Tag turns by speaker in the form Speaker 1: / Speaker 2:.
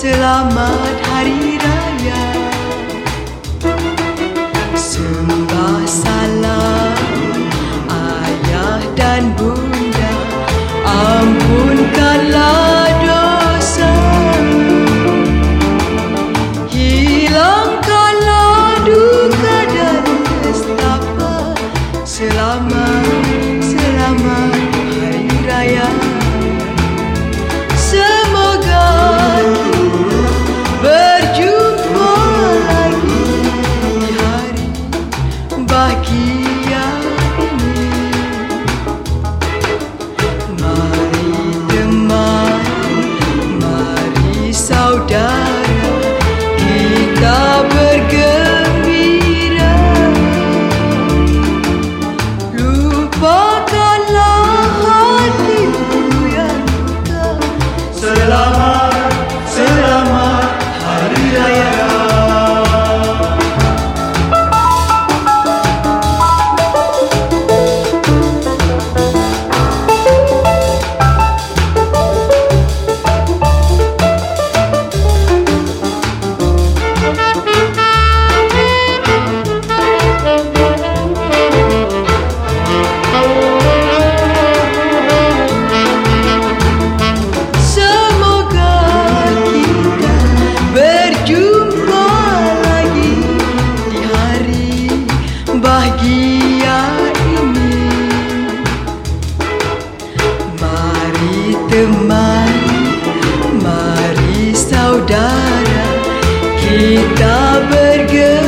Speaker 1: Selamat Hari Raya. Sembah salam Ayah dan Bunda. Selamat. Teman, mari saudara Kita bergembira